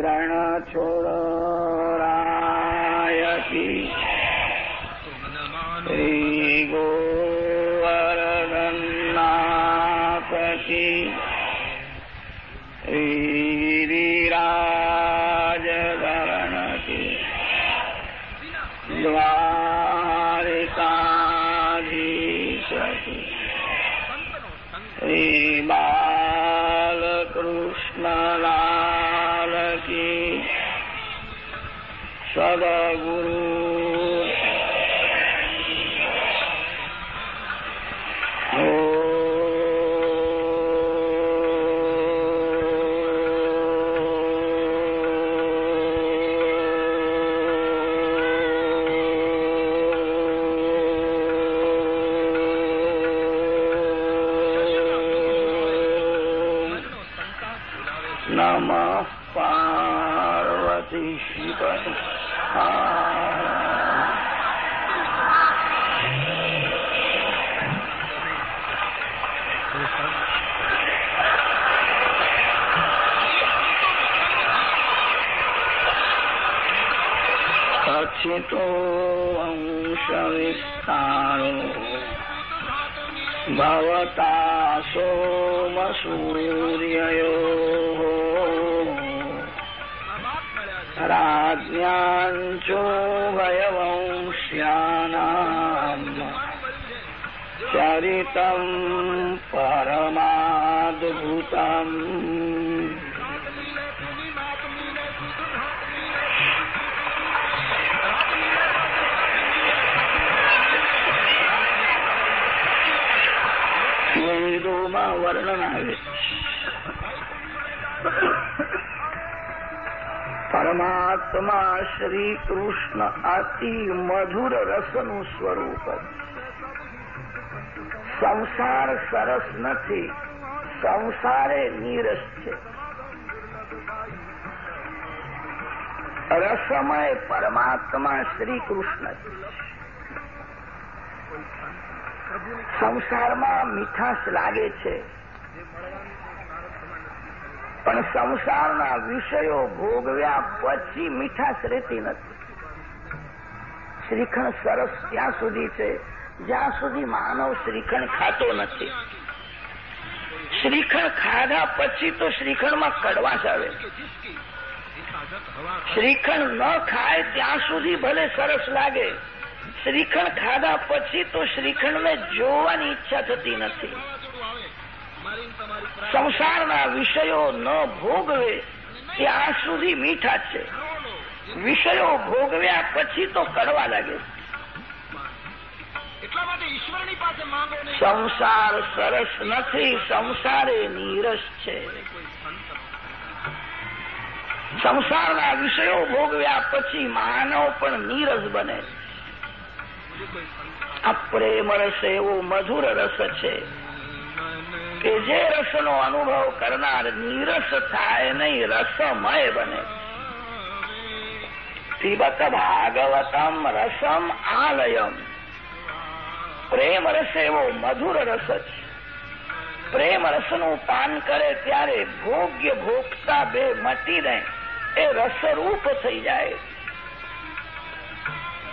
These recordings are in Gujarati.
કિરણ છોડરાય ભૂતો અંશવિસ્તારો ભવતા સોમ સૂર્યયો રાજ્યાંચોગયવંશ્યાનામ ચરિતમ પરમાદભૂતમ પુસ્તકોમાં વર્ણન આવે. પરમાત્મા શ્રી કૃષ્ણ અતિ મધુર રસનું સ્વરૂપ સંસાર સરસ નથી, સંસારે નીરસ છે. રસમય પરમાત્મા શ્રી કૃષ્ણ છે સંસારમાં મીઠાશ લાગે છે. પણ સંસારના વિષયો ભોગવ્યા પછી મીઠાશ રહેતી નથી. શ્રીખંડ સરસ ત્યાં સુધી છે, જ્યાં સુધી માનવ શ્રીખંડ ખાતો નથી. શ્રીખંડ ખાધા પછી તો શ્રીખંડમાં કડવાશ આવે. શ્રીખંડ ન ખાય ત્યાં સુધી ભલે સરસ લાગે. શ્રીખંડ ખાધા પછી તો શ્રીખંડ ને જોવાની ઈચ્છા થતી નથી. સંસારના વિષયો ન ભોગવે ત્યાં સુધી મીઠા છે. વિષયો ભોગવ્યા પછી તો કડવા લાગે. સંસાર સરસ નથી, સંસારે નીરસ છે. સંસારના વિષયો ભોગવ્યા પછી માનવ પણ નીરસ બને. આ પ્રેમ રસ એવો મધુર રસ છે કે જે રસનો અનુભવ કરનાર નીરસ થાય નહીં, રસમય બને. પીબત ભાગવતમ રસમ આલયમ. પ્રેમ રસ એવો મધુર રસ છે. પ્રેમ રસનું પાન કરે ત્યારે ભોગ્ય ભોગતા બે મટીને એ રસરૂપ થઈ જાય.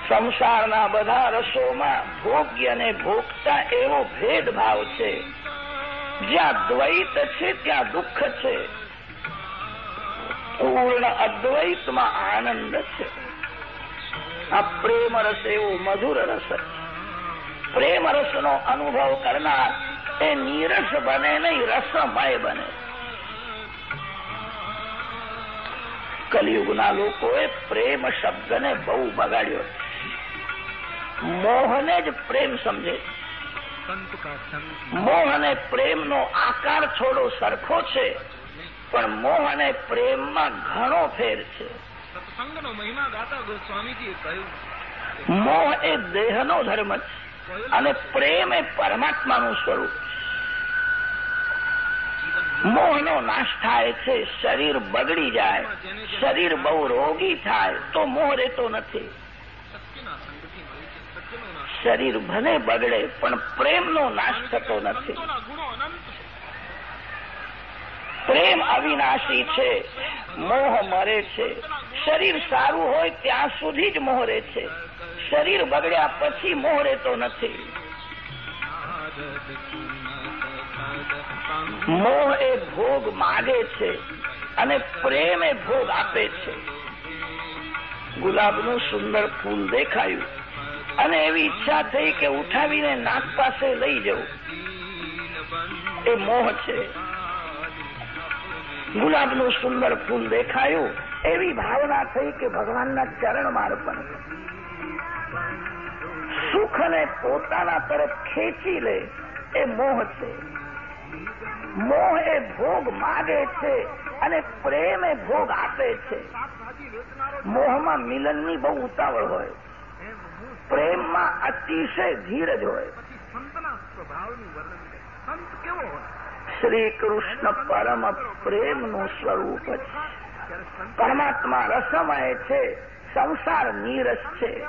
સંસારના બધા રસોમાં ભોગ્ય ને ભોગતા એવો ભેદભાવ છે. જ્યાં દ્વૈત છે, ત્યાં દુઃખ છે. પૂર્ણ અદ્વૈતમાં આનંદ છે. આ પ્રેમ રસ એવો મધુર રસ પ્રેમ રસનો અનુભવ કરનાર એ નીરસ બને નહીં, રસમય બને. કલિયુગના લોકોએ પ્રેમ શબ્દને બહુ બગાડ્યો મોહને જ પ્રેમ સમજે. મોહ અને પ્રેમનો આકાર થોડો સરખો છે પણ મોહ અને પ્રેમમાં ઘણો ફેર છે. સત્સંગનો મહિમા ગાતા સ્વામીજીએ કહ્યું મોહ એ દેહનો ધર્મ છે અને પ્રેમ એ પરમાત્માનું સ્વરૂપ મોહનો નાશ થાય છે શરીર બગડી જાય શરીર બહુ રોગી થાય તો મોહ રહેતો નથી સત્યના સંગથી મળે છે સત્યનો નાશ શરીર ભલે બગડે, પણ પ્રેમનો નાશ થતો નથી. પ્રેમ અવિનાશી છે. મોહ મરે છે. શરીર સારું હોય ત્યાં સુધી જ મોહ રહે છે. શરીર બગડ્યા પછી મોહ રહેતો નથી. મોહ એ ભોગ માગે છે અને પ્રેમ એ ભોગ આપે છે. ગુલાબનું સુંદર ફૂલ દેખાયું. અને એવી ઈચ્છા થઈ કે ઉઠાવીને નાક પાસે લઈ જવું. એ મોહ છે. ગુલાબનું સુંદર ફૂલ દેખાયું, એવી ભાવના થઈ કે ભગવાનના ચરણમાં અર્પણ સુખને પોતાના તરફ ખેંચી લે, એ મોહ છે. મોહ એ ભોગ માગે છે અને પ્રેમ એ ભોગ આપે છે. મોહમાં મિલનની બહુ ઉતાવળ હોય. પ્રેમમાં અતિશય ધીરજ હોય. સંતના સ્વભાવનું વર્ણન સંત કેવો શ્રી કૃષ્ણ પરમ પ્રેમનું સ્વરૂપ છે. પરમાત્મા રસમય છે સંસાર નીરસ છે.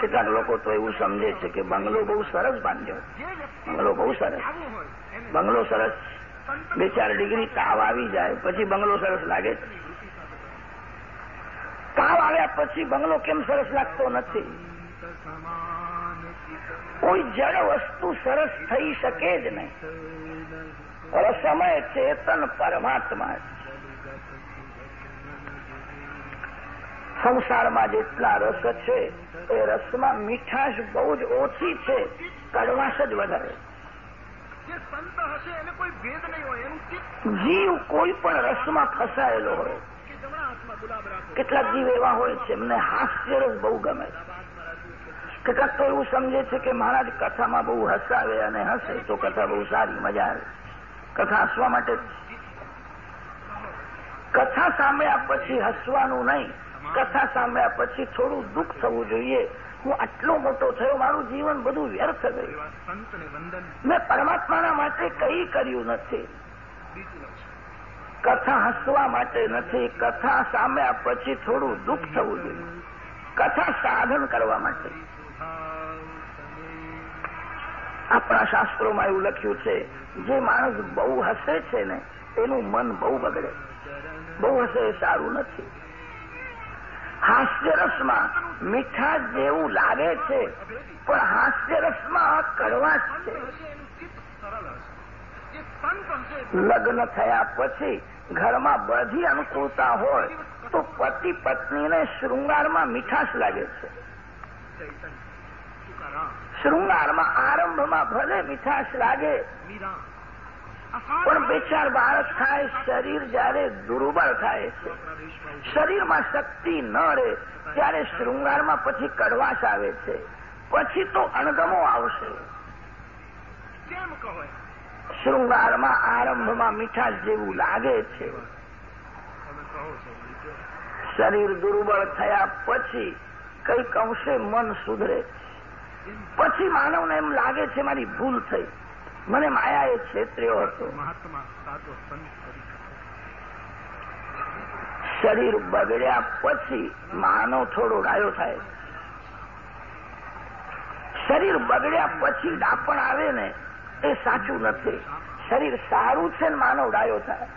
કેટલાક લોકો તો એવું સમજે છે કે બંગલો બહુ સરસ બાંધ્યો. બંગલો બહુ સરસ. બંગલો સરસ. બે ચાર ડિગ્રી તાવ આવી જાય પછી બંગલો સરસ લાગે તાવ આવ્યા પછી બંગલો કેમ સરસ લાગતો નથી? કોઈ જળ વસ્તુ સરસ થઈ શકે જ નહીં. રસમય ચેતન પરમાત્મા છે. સંસારમાં જેટલા રસ છે, એ રસમાં મીઠાશ બહુ જ ઓછી છે, કડવાશ જ વધારે. જીવ કોઈ પણ રસમાં ફસાયેલો હોય. કેટલાક જીવ એવા હોય છે, એમને હાસ્ય રસ બહુ ગમે કેટલાક તો એવું સમજે છે કે મહારાજ કથામાં બહુ હસાવે અને હસે, તો કથા બહુ સારી, મજા આવે. કથા હસવા માટે. કથા સાંભળ્યા પછી હસવાનું નહીં. કથા સાંભળ્યા પછી થોડું દુઃખ થવું જોઈએ. હું આટલો મોટો થયો, મારું જીવન બધું વ્યર્થ ગયું. મેં પરમાત્માના માટે કંઈ કર્યું નથી. કથા હસવા માટે નથી. કથા સાંભળ્યા પછી થોડું દુઃખ થવું જોઈએ. કથા સાધન કરવા માટે. આપણા શાસ્ત્રોમાં એવું લખ્યું છે, જે માણસ બહુ હસે છે ને એનું મન બહુ બગડે. બહુ હસે સારું નથી. હાસ્યરસમાં મીઠા જેવું લાગે છે, પણ હાસ્યરસમાં કડવાશ છે. લગ્ન થયા પછી ઘરમાં બધી અનુકૂળતા હોય, તો પતિ પત્નીને શૃંગારમાં મીઠાશ લાગે છે. શૃંગારમાં આરંભમાં ભલે મીઠાશ લાગે, પણ બે બાળક થાય શરીર જયારે દુર્બળ થાય છે, શરીરમાં શક્તિ ન રહે, ત્યારે શૃંગારમાં પછી કડવાશ આવે છે. પછી તો અણગમો આવશે. શૃંગારમાં આરંભમાં મીઠાશ જેવું લાગે છે. શરીર દુર્બળ થયા પછી કંઈક અંશે મન સુધરે. પછી માનવને એમ લાગે છે મારી ભૂલ થઈ. મને હતો. મહાત્મા સાચો સંત તરીકે શરીર બગડ્યા પછી માનવ થોડો ડાયો થાય. શરીર બગડ્યા પછી ડાપણ આવે ને એ સાચું નથી. શરીર સારું છે ને માનવ ડાયો થાય.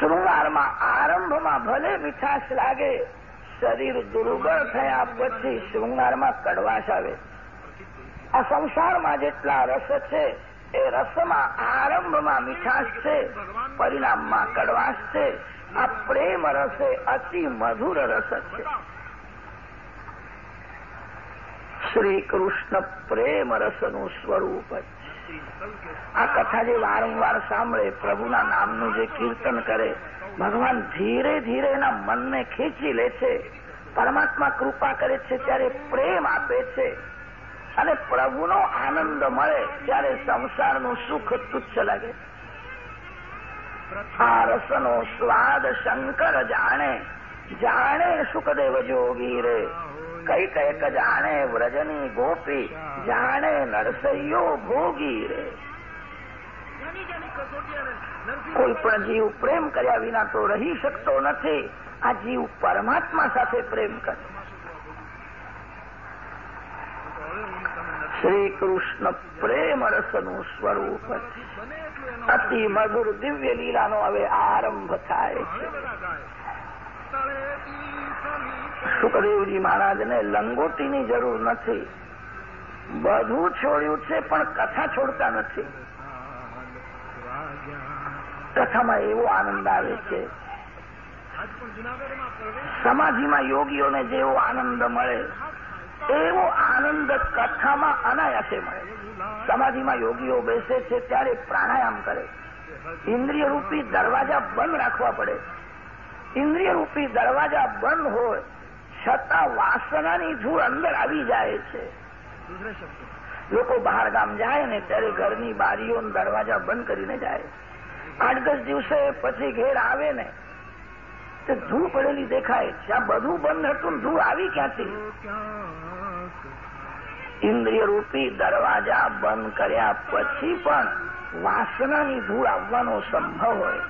શૃંગારમાં આરંભમાં ભલે મીઠાશ લાગે શરીર દુર્બળ થયા પછી શૃંગારમાં કડવાશ આવે. આ સંસારમાં જેટલા રસ છે, એ રસમાં આરંભમાં મીઠાશ છે, પરિણામમાં કડવાશ છે. આ પ્રેમ રસ અતિ મધુર રસ છે. શ્રી કૃષ્ણ પ્રેમ રસનું સ્વરૂપ છે આ કથા જે વારંવાર સાંભળે, પ્રભુના નામનું જે કીર્તન કરે ભગવાન ધીરે ધીરે એના મનને ખેંચી લે છે. પરમાત્મા કૃપા કરે છે ત્યારે પ્રેમ આપે છે. અને પ્રભુનો આનંદ મળે ત્યારે સંસારનું સુખ તુચ્છ લાગે. રસનો સ્વાદ શંકર જાણે. જાણે સુખદેવ જોગી રે. કઈ કંઈક જાણે વ્રજની ગોપી. જાણે નરસૈયો ભોગી રે. કોઈ પણ જીવ પ્રેમ કર્યા વિના તો રહી શકતો નથી. આ જીવ પરમાત્મા સાથે પ્રેમ કરે. શ્રી કૃષ્ણ પ્રેમ રસનું સ્વરૂપ અતિ મધુર દિવ્ય લીલાનો હવે આરંભ થાય છે. સુખદેવજી મહારાજને લંગોટીની જરૂર નથી. બધું છોડ્યું છે પણ કથા છોડતા નથી. કથામાં એવો આનંદ આવે છે. સમાધિમાં યોગીઓને જેવો આનંદ મળે, એવો આનંદ કથામાં અનાયાસે મળે. સમાધિમાં યોગીઓ બેસે છે ત્યારે પ્રાણાયામ કરે. ઇન્દ્રિય રૂપી દરવાજા બંધ રાખવા પડે. ઇન્દ્રિય રૂપી દરવાજા બંધ હોય, છતાં વાસનાની ધૂળ અંદર આવી જાય છે. લોકો બહાર ગામ જાય ને ત્યારે ઘરની બારીઓ દરવાજા બંધ કરીને જાય. આઠ દસ દિવસે પછી ઘેર આવે ને, તો ધૂળ પડેલી દેખાય. આ બધું બંધ હતું ધૂળ આવી ક્યાંથી? ઇન્દ્રિય રૂપી દરવાજા બંધ કર્યા પછી પણ વાસનાની ધૂળ આવવાનો સંભવ હોય.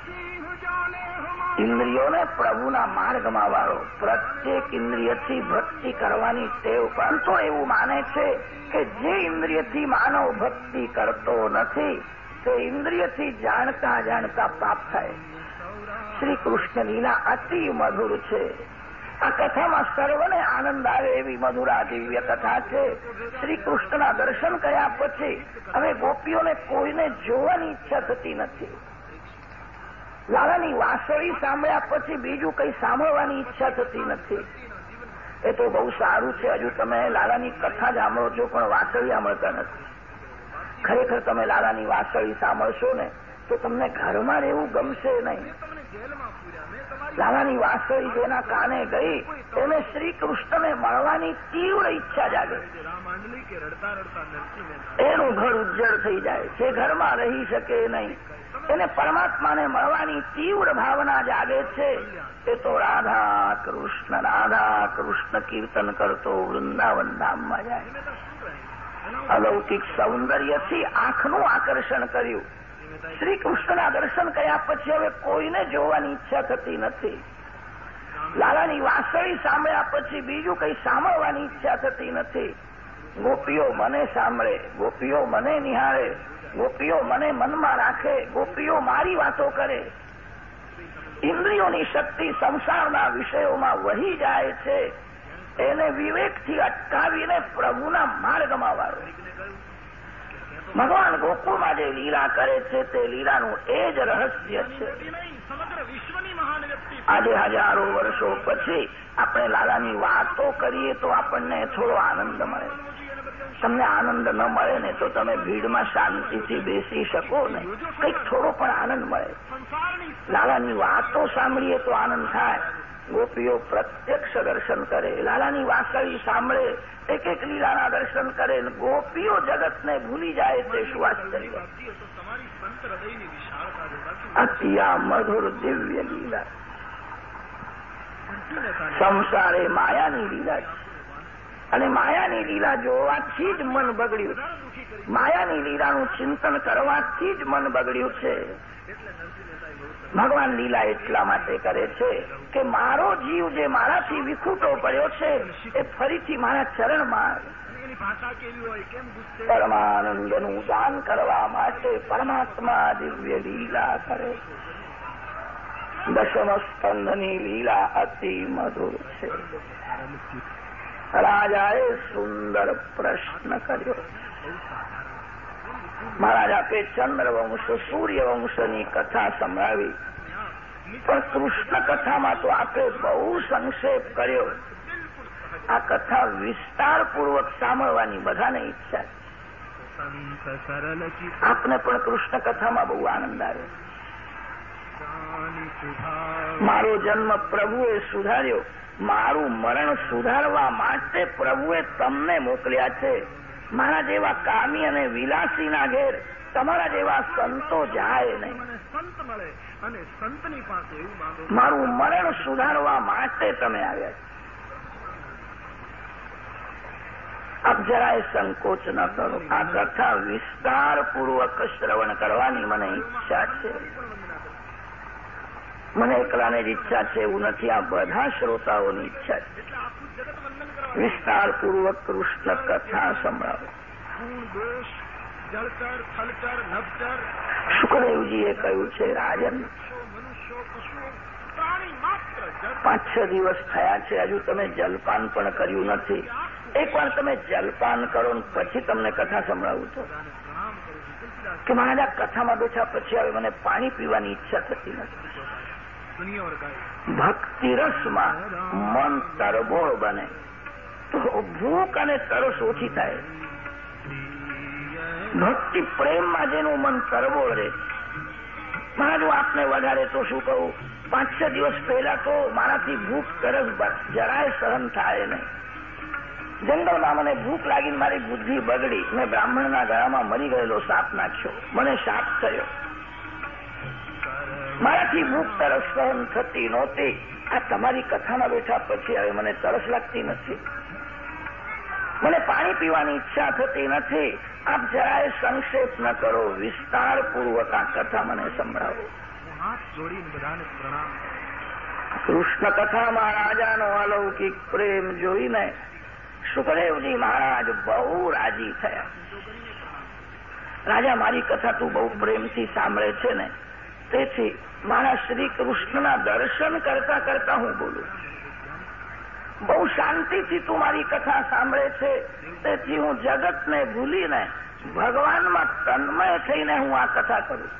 ઇન્દ્રિયોને પ્રભુના માર્ગમાં વાળો. પ્રત્યેક ઇન્દ્રિયથી ભક્તિ કરવાની ટેવ પણ એવું માને છે કે જે ઇન્દ્રિયથી માનવ ભક્તિ કરતો નથી, તે ઇન્દ્રિયથી જાણતા જાણતા પાપ થાય. શ્રી કૃષ્ણ લીલા અતિ મધુર છે. આ કથામાં સર્વને આનંદ આવે એવી મધુરા દિવ્ય કથા છે. શ્રી કૃષ્ણના દર્શન કર્યા પછી હવે ગોપીઓને કોઈને જોવાની ઈચ્છા થતી નથી. લાલાની વાંસળી સાંભળ્યા પછી બીજું કંઈ સાંભળવાની ઈચ્છા થતી નથી. એ તો બહુ સારું છે. હજુ તમે લાલાની કથા સાંભળો છો, પણ વાંસળી સાંભળતા નથી. ખરેખર તમે લાલાની વાંસળી સાંભળશો ને, તો તમને ઘરમાં રહેવું ગમશે નહીં. લાલાની વાસળી જેના કાને ગઈ એને શ્રી કૃષ્ણને મળવાની તીવ્ર ઈચ્છા જાગે. એનું ઘર ઉજ્જળ થઈ જાય. જે ઘરમાં રહી શકે નહીં. એને પરમાત્માને મળવાની તીવ્ર ભાવના જાગે છે. એ તો રાધા કૃષ્ણ રાધા કૃષ્ણ કીર્તન કરતો વૃંદાવન ધામમાં જાય. અલૌકિક સૌંદર્યથી આંખનું આકર્ષણ કર્યું. શ્રી કૃષ્ણના દર્શન કર્યા પછી હવે કોઈને જોવાની ઈચ્છા થતી નથી. લાલાની વાસળી સાંભળ્યા પછી બીજું કંઈ સાંભળવાની ઈચ્છા થતી નથી. ગોપીઓ મને સાંભળે, ગોપીઓ મને નિહાળે. ગોપીઓ મને મનમાં રાખે, ગોપીઓ મારી વાતો કરે. ઇન્દ્રિયોની શક્તિ સંસારના વિષયોમાં વહી જાય છે. એને વિવેકથી અટકાવીને પ્રભુના માર્ગમાં વાળો ભગવાન ગોકુળમાં જે લીલા કરે છે, તે લીલાનું એ જ રહસ્ય છે. આજે હજારો વર્ષો પછી આપણે લાલાની વાતો કરીએ તો આપણને થોડો આનંદ મળે. તમને આનંદ ન મળે ને તો તમે ભીડમાં શાંતિથી બેસી શકો ને. કંઈક થોડો પણ આનંદ મળે. લાલાની વાતો સાંભળીએ તો આનંદ થાય. ગોપીઓ પ્રત્યક્ષ દર્શન કરે. લાલાની વાસળી સાંભળે. એક એક લીલાના દર્શન કરે ગોપીઓ જગતને ભૂલી જાય તે શું આશ્ચર્ય અત્યા મધુર દિવ્ય લીલા. સંસાર માયાની લીલા છે. અને માયાની લીલા જોવાથી જ મન બગડ્યું માયાની લીલાનું ચિંતન કરવાથી જ મન બગડ્યું છે. ભગવાન લીલા એટલા માટે કરે છે કે મારો જીવ જે મારાથી વિખૂટો પડ્યો છે, એ ફરીથી મારા ચરણમાં પરમાનંદનું દાન કરવા માટે પરમાત્મા દિવ્ય લીલા કરે. દશમ સ્કંદની લીલા અતિ મધુર છે. રાજાએ સુંદર પ્રશ્ન કર્યો. મહારાજ આપે ચંદ્રવંશ, સૂર્યવંશની કથા સંભળાવી. પણ કૃષ્ણ કથામાં તો આપે બહુ સંક્ષેપ કર્યો. આ કથા વિસ્તારપૂર્વક સાંભળવાની બધાને ઈચ્છા આપને પણ કૃષ્ણ કથામાં બહુ આનંદ આવ્યો. મારો જન્મ પ્રભુએ સુધાર્યો. મારું મરણ સુધારવા માટે પ્રભુએ તમને મોકલ્યા છે. મારા જેવા કામી અને વિલાસીના ઘેર તમારા જેવા સંતો જાય નહીં. સંત મળે અને સંતની પાસે એવું મારું મરણ સુધારવા માટે તમે આવ્યા છો. આપ જરાય સંકોચ ન કરો. આ કથા વિસ્તારપૂર્વક શ્રવણ કરવાની મને ઈચ્છા છે. મને એકલાને જ ઈચ્છા છે, એવું નથી. આ બધા શ્રોતાઓની ઈચ્છા છે. વિસ્તારપૂર્વક કૃષ્ણ કથા સંભળાવો. સુખદેવજીએ કહ્યું છે, રાજન, પાંચ છ દિવસ થયા છે, હજુ તમે જલપાન પણ કર્યું નથી. એકવાર તમે જલપાન કરો ને પછી તમને કથા સંભળાવું તો કે મહારાજ કથામાં બેઠા પછી હવે મને પાણી પીવાની ઈચ્છા થતી નથી. ભક્તિ રસમાં મન તરબોળ બને. તો ભૂખ અને તરસ ઓછી થાય. ભક્તિ પ્રેમમાં જેનું મન તરબોળ રહે. મહારાજ આપને વધારે તો શું કહું? પાંચ, છ દિવસ પહેલા તો મારાથી ભૂખ, તરસ જરાય સહન થાય નહીં. જંગલમાં મને ભૂખ લાગીને મારી બુદ્ધિ બગડી. મેં બ્રાહ્મણના ગળામાં મરી ગયેલો સાપ નાખ્યો. મને શાપ થયો. મારાથી ભૂખ તરસ સહન થતી નહોતી. આ તમારી કથામાં બેઠા પછી હવે મને તરસ લાગતી નથી. મને પાણી પીવાની ઈચ્છા થતી નથી. આપ જરાય સંક્ષેપ ન કરો. વિસ્તારપૂર્વક આ કથા મને સંભળાવો. કૃષ્ણ કથામાં રાજાનો અલૌકિક પ્રેમ જોઈને સુખદેવજી મહારાજ બહુ રાજી થયા. રાજા, મારી કથા તું બહુ પ્રેમથી સાંભળે છે ને? તેથી મારા શ્રી કૃષ્ણના દર્શન કરતા કરતા હું બોલું. બહુ શાંતિથી તું મારી કથા સાંભળે છે, તેથી હું જગતને ભૂલીને ભગવાનમાં તન્મય થઈને હું આ કથા કરું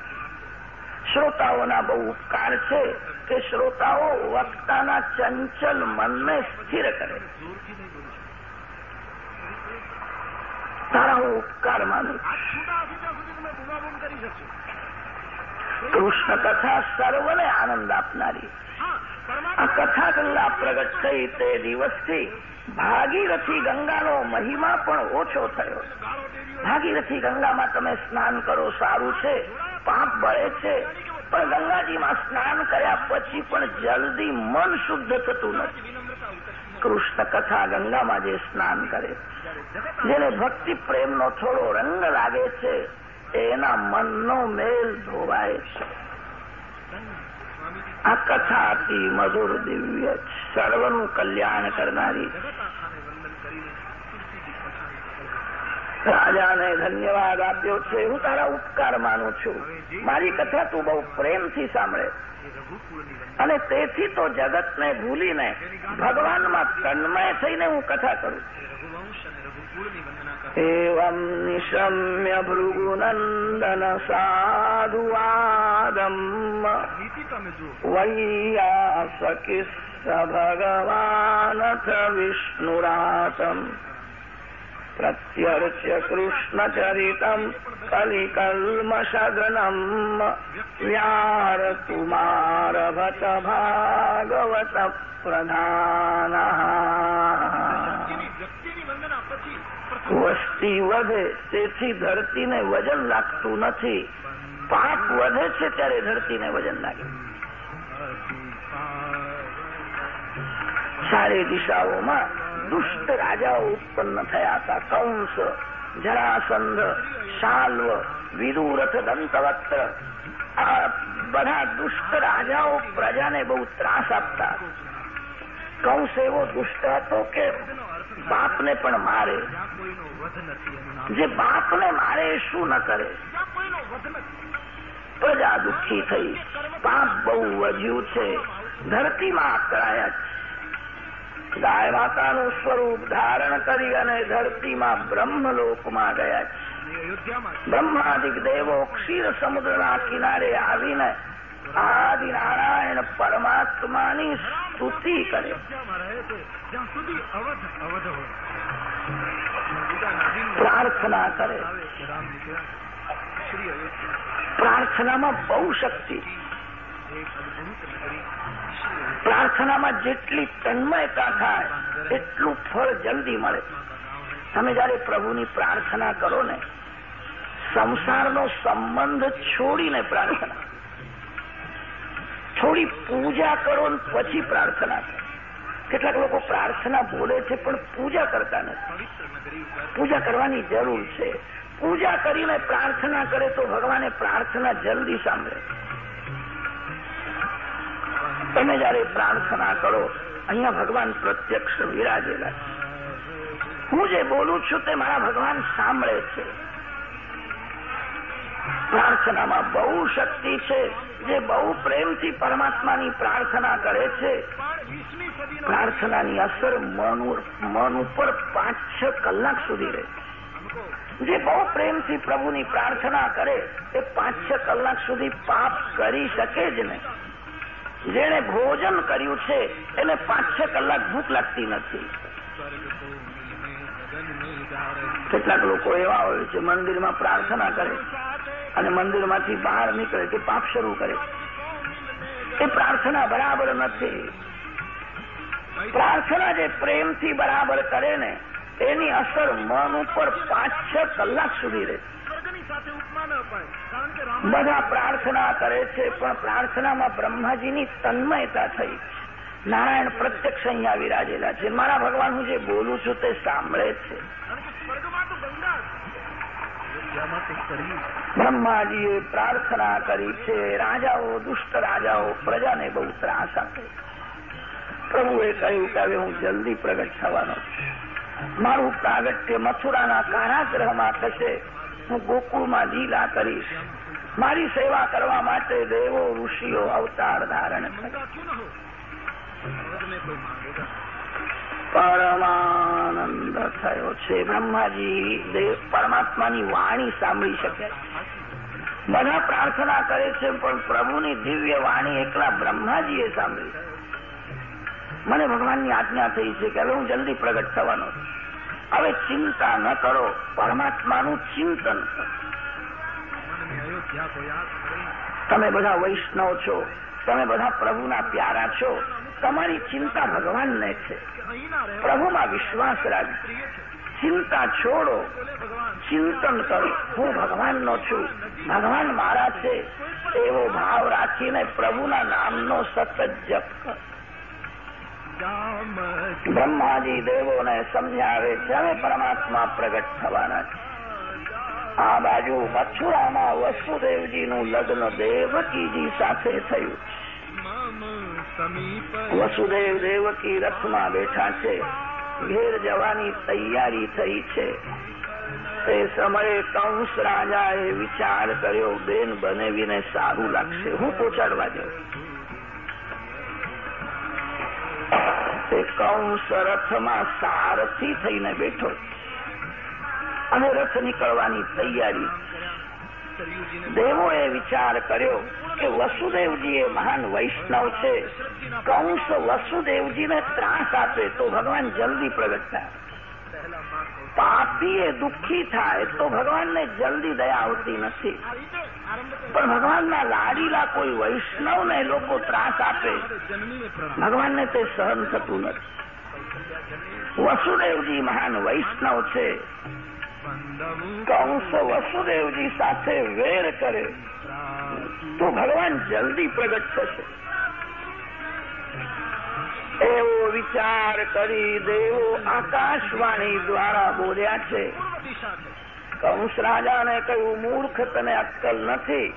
શ્રોતાઓના બહુ ઉપકાર છે કે શ્રોતાઓ વક્તાના ચંચલ મનને સ્થિર કરે તારા હું ઉપકાર માનું કરી કૃષ્ણ કથા સર્વને આનંદ આપનારી. આ કથા ગંગા પ્રગટ થઈ તે દિવસથી ભાગીરથી ગંગાનો મહિમા પણ ઓછો થયો. ભાગીરથી ગંગામાં તમે સ્નાન કરો સારું છે પાપ બળે છે પણ ગંગાજીમાં સ્નાન કર્યા પછી પણ જલ્દી મન શુદ્ધ થતું નથી. કૃષ્ણ કથા ગંગામાં જે સ્નાન કરે જેને ભક્તિ પ્રેમનો થોડો રંગ લાગે છે એના મનનો મેલ ધોવાય છે. આ કથા અતિ મધુર દિવ્ય. સર્વનું કલ્યાણ કરનારી રાજાને ધન્યવાદ આપ્યો છે. હું તારા ઉપકાર માનું છું. મારી કથા તું બહુ પ્રેમથી સાંભળે. અને તેથી તો જગતને ભૂલીને ભગવાનમાં તન્મય થઈને હું કથા કરું એવમ નિશમ્ય ભૃગુનંદન સાધુવાદમ. વૈયાસકિસ્સ ભગવાનથ વિષ્ણુરાતમ. પ્રધાન વ્યક્તિની વ્યક્તિની વંદના પછી પ્રથમ વસ્તી વધે તેથી ધરતીને વજન લાગતું નથી. પાપ વધે છે ત્યારે ધરતીને વજન લાગે. ચારે દિશાઓમાં દુષ્ટ રાજાઓ ઉત્પન્ન થયા હતા. કંસ, જરાસંધ, શાલ્વ, વિદુરથ દંતવત્ત આ બધા દુષ્ટ રાજાઓ પ્રજાને બહુ ત્રાસ આપતા. કંસ એવો દુષ્ટ હતો કે બાપને પણ મારે. જે બાપને મારે શું ન કરે? પ્રજા દુઃખી થઈ. પાપ બહુ વધ્યું છે. ધરતીમાં આકરાયા ગાય માતાનું સ્વરૂપ ધારણ કરી અને ધરતીમાં બ્રહ્મલોકમાં ગયા છે. બ્રહ્માદિક દેવો ક્ષીર સમુદ્રના કિનારે આવીને આદિ નારાયણ પરમાત્માની સ્તુતિ કરે. પ્રાર્થના કરે. પ્રાર્થનામાં બહુ શક્તિ. પ્રાર્થનામાં જેટલી તન્મયતા થાય, એટલું ફળ જલ્દી મળે. તમે જયારે પ્રભુની પ્રાર્થના કરો ને, સંસારનો સંબંધ છોડીને પ્રાર્થના. થોડી પૂજા કરો ને પછી પ્રાર્થના. કરો કેટલાક લોકો પ્રાર્થના બોલે છે, પણ પૂજા કરતા નથી. પૂજા કરવાની જરૂર છે. પૂજા કરીને પ્રાર્થના કરે તો ભગવાને પ્રાર્થના જલ્દી સાંભળે. તમે જ્યારે પ્રાર્થના કરો, અહીંયા ભગવાન પ્રત્યક્ષ વિરાજેલા છે. હું જે બોલું છું તે મારા ભગવાન સાંભળે છે. પ્રાર્થનામાં બહુ શક્તિ છે, જે બહુ પ્રેમથી પરમાત્માની પ્રાર્થના કરે છે. પ્રાર્થનાની અસર મન ઉપર પાંચ છ કલાક સુધી રહે. જે બહુ પ્રેમથી પ્રભુની પ્રાર્થના કરે, એ પાંચ છ કલાક સુધી પાપ કરી શકે જ નહીં. જેણે ભોજન કર્યું છે, એને પાંચ છ કલાક ભૂખ લાગતી નથી. કેટલાક લોકો એવા હોય છે, મંદિરમાં પ્રાર્થના કરે અને મંદિરમાંથી બહાર નીકળે તે પાપ શરૂ કરે. એ પ્રાર્થના બરાબર નથી. પ્રાર્થના જે પ્રેમથી બરાબર કરે ને, એની અસર મન ઉપર પાંચ છ કલાક સુધી રહે. ઉપમા ન અપાય બધા પ્રાર્થના કરે છે, પણ પ્રાર્થનામાં બ્રહ્માજીની તન્મયતા થઈ નારાયણ પ્રત્યક્ષ અહીંયા વિરાજેલા છે. મારા ભગવાન, હું જે બોલું છું તે સાંભળે છે. બ્રહ્માજીએ પ્રાર્થના કરી છે, રાજાઓ, દુષ્ટ રાજાઓ, પ્રજાને બહુ ત્રાસ આપે પ્રભુએ કહ્યું કે હવે હું જલ્દી પ્રગટ થવાનો છું. મારું પ્રાગટ્ય મથુરાના કારાગ્રહમાં થશે. હું ગોકુળમાં લીલા કરીશ. મારી સેવા કરવા માટે દેવો, ઋષિઓ, અવતાર ધારણ પરમાનંદ થયો છે. બ્રહ્માજી પરમાત્માની વાણી સાંભળી શકે બધા પ્રાર્થના કરે છે, પણ પ્રભુની દિવ્ય વાણી એકલા બ્રહ્માજીએ સાંભળી મને ભગવાનની આજ્ઞા થઈ છે કે હવે હું જલ્દી પ્રગટ થવાનો હવે ચિંતા ન કરો. પરમાત્માનું ચિંતન કરો. તમે બધા વૈષ્ણવ છો, તમે બધા પ્રભુના પ્યારા છો, તમારી ચિંતા ભગવાનને છે. પ્રભુમાં વિશ્વાસ રાખજો ચિંતા છોડો. ચિંતન કરો. હું ભગવાનનો છું. ભગવાન મારા છે. એવો ભાવ રાખીને પ્રભુના નામનો સતત જપ કરો. બ્રહ્માજી દેવોને સમજાવે છે હવે પરમાત્મા પ્રગટ થવાના છે આ બાજુ મથુરામાં વસુદેવજીનું લગ્ન દેવકીજી સાથે થયું. વસુદેવ દેવકી રથમાં બેઠા છે. ઘેર જવાની તૈયારી થઈ છે. તે સમયે કંસ રાજાએ વિચાર કર્યો, બેન બનેવીને સારું લાગશે. હું પહોંચાડવા જાઉં તે કંસ રથમાં સારથી થઈને બેઠો. અને રથ નીકળવાની તૈયારી. દેવોએ વિચાર કર્યો કે વસુદેવજી એ મહાન વૈષ્ણવ છે. કંસ વસુદેવજીને ત્રાસ આપે તો ભગવાન જલ્દી પ્રગટ થાય પાપી દુઃખી થાય તો ભગવાનને જલ્દી દયા આવતી નથી. પણ ભગવાનના લાડીલા કોઈ વૈષ્ણવને લોકો ત્રાસ આપે. ભગવાનને તે સહન થતું નથી. વસુદેવજી મહાન વૈષ્ણવ છે. કંસ વસુદેવજી સાથે વેર કરે. તો ભગવાન જલ્દી પ્રગટ થશે. એવો વિચાર કરી દેવો આકાશવાણી દ્વારા બોલ્યા છે. કંસ રાજાને કહ્યું, મૂર્ખ તને અક્કલ નથી.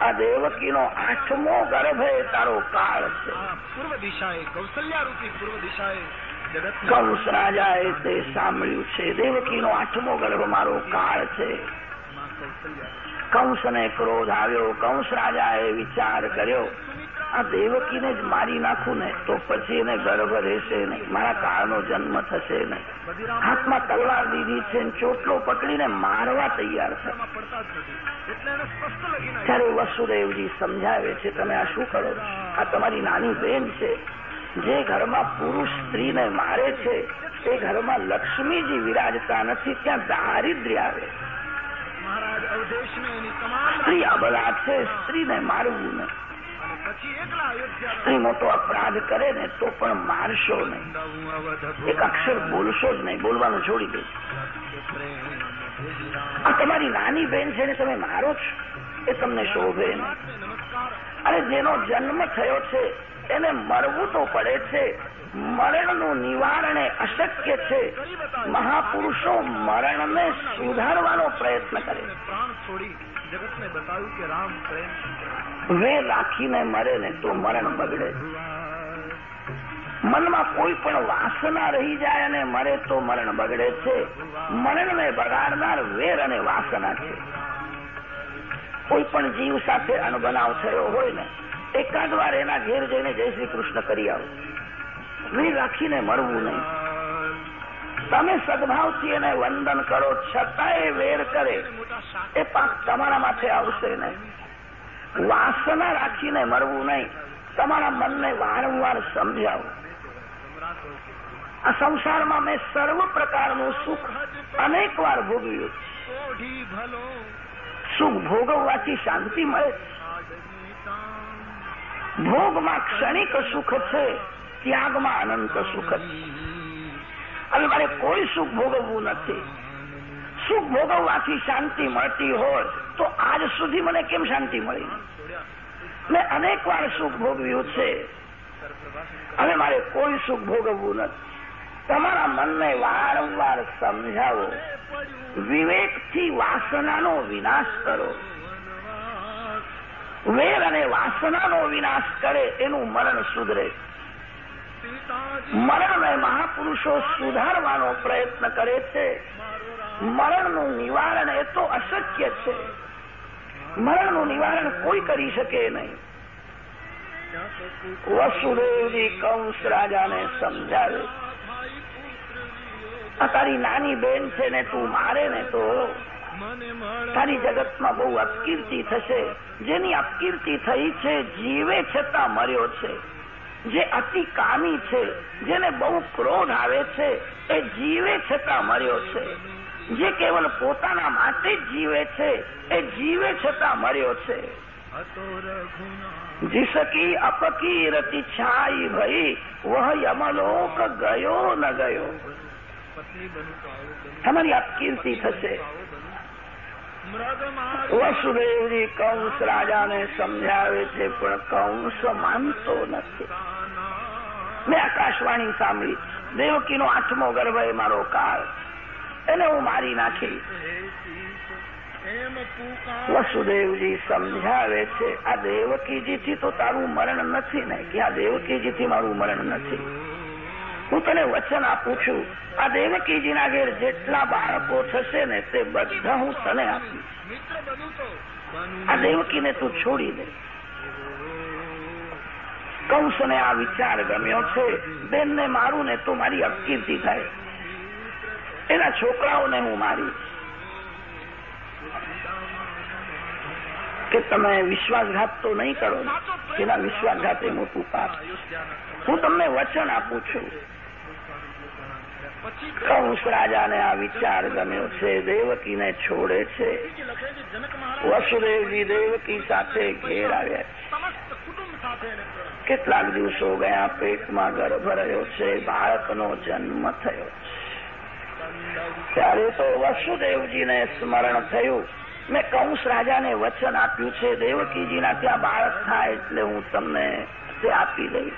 આ દેવકીનો આઠમો ગર્ભ એ તારો કાળ છે. પૂર્વ દિશાએ કૌશલ્યા રૂપી પૂર્વ દિશાએ કંસ રાજાએ તે સાંભળ્યું છે. દેવકીનો આઠમો ગર્ભ મારો કાળ છે. કંસને ક્રોધ આવ્યો. કંસ રાજાએ વિચાર કર્યો, આ દેવકીને જ મારી નાખું ને તો પછી એને ગર્ભ રહેશે નહીં. મારા કાળનો જન્મ થશે નહીં. હાથમાં તલવાર દીધી છે ચોટલો પકડીને મારવા તૈયાર છે. ત્યારે વસુદેવજી સમજાવે છે, તમે આ શું કરો આ તમારી નાની બેન છે. જે ઘરમાં પુરુષ સ્ત્રીને મારે છે તે ઘરમાં લક્ષ્મીજી વિરાજતા નથી ત્યાં દારિદ્ર્ય આવે. એની સ્ત્રી અબલા છે સ્ત્રીને મારવું નહીં. સ્ત્રી મોટો અપરાધ કરે ને તો પણ મારશો નહીં. એક અક્ષર બોલશો જ નહીં બોલવાનું છોડી દે આ તમારી નાની બેન છે ને તમે મારો છો એ તમને શોભે નહીં. અને જેનો જન્મ થયો છે એને મરવું તો પડે છે. મરણનું નિવારણ એ અશક્ય છે. મહાપુરુષો મરણને સુધારવાનો પ્રયત્ન કરે અને પ્રાણ છોડી જગતને બતાવ્યું કે રામ પ્રેમ વે રાખીને મરે ને તો મરણ બગડે મનમાં કોઈ પણ વાસના રહી જાય અને મરે તો મરણ બગડે છે. મરણને બગાડનાર વેર અને વાસના છે. કોઈ પણ જીવ સાથે અનુબનાવ થયો હોય ને એકાદ વાર એના ઘેર જઈને જય શ્રી કૃષ્ણ કરી આવો. વી રાખીને મરવું નહીં. તમે સદભાવથી એને વંદન કરો, છતાંય વેર કરે. એ પાપ તમારા માથે આવશે નહીં. વાસના રાખીને મરવું નહીં. તમારા મનને વારંવાર સમજાવો. આ સંસારમાં મેં સર્વ પ્રકારનું સુખ અનેક વાર ભોગવ્યું. સુખ ભોગવવાથી શાંતિ મળે. ભોગમાં ક્ષણિક સુખ છે, ત્યાગમાં અનંત સુખ છે. હવે મારે કોઈ સુખ ભોગવવું નથી. સુખ ભોગવવાથી શાંતિ મળતી હોય તો આજ સુધી મને કેમ શાંતિ મળી? મેં અનેક વાર સુખ ભોગવ્યું છે. હવે મારે કોઈ સુખ ભોગવવું નથી. તમારા મનને વારંવાર સમજાવો. વિવેકથી વાસનાનો વિનાશ કરો. વેર અને વાસનાનો વિનાશ કરે એનું મરણ સુધરે. મરણને મહાપુરુષો સુધારવાનો પ્રયત્ન કરે છે. મરણનું નિવારણ એ તો અશક્ય છે. મરણનું નિવારણ કોઈ કરી શકે નહીં. વસુદેવજી કંસ રાજાને સમજાવે. આ તારી નાની બેન છે ને તું મારે ને તો તારી જગતમાં બહુ અપકીર્તિ થશે. જેની અપકીર્તિ થઈ છે જીવે છતાં મર્યો છે. જે અતિ કામી છે જેને બહુ ક્રોધ આવે છે એ જીવે છતાં મર્યો છે. જે કેવલ પોતાના માટે જીવે છે એ જીવે છતાં મર્યો છે. જીસકી અપકી રતિ છાઈ ભઈ વહ યમલોક ગયો ન ગયો. તમારી અપકીર્તિ થશે. વસુદેવજી કંસ રાજાને સમજાવે છે, પણ કંસ માનતો નથી. મેં આકાશવાણી સાંભળી, દેવકીનો આઠમો ગર્ભ એ મારો કાળ. એને હું મારી નાખી. વસુદેવજી સમજાવે છે, આ દેવકીજીથી તો તારું મરણ નથી ને, કે આ દેવકીજીથી મારું મરણ નથી? હું તને વચન આપું છું. આ દેવકીજીના ઘેર જેટલા બાળકો થશે ને તે બધા હું તને આપીશ. આ દેવકીને તું છોડી દે. કંસને આ વિચાર ગમ્યો છે, બેનને મારું ને તો મારી અપકીર્તિ થાય. એના છોકરાઓને હું મારીશ. કે તમે વિશ્વાસઘાત તો નહીં કરો? એના વિશ્વાસઘાત એ મોટું પાપ. હું તમને વચન આપું છું. કંસ રાજાને આ વિચાર ગમ્યો છે. દેવકીને છોડે છે. વસુદેવજી દેવકી સાથે ઘેર આવ્યા છે. કેટલાક દિવસો ગયા, પેટમાં ગર્ભ રહ્યો છે. બાળકનો જન્મ થયો ત્યારે તો વસુદેવજીને સ્મરણ થયું. મેં કંસ રાજાને વચન આપ્યું છે, દેવકીજીના ત્યાં બાળક થાય એટલે હું તમને તે આપી દઈશ.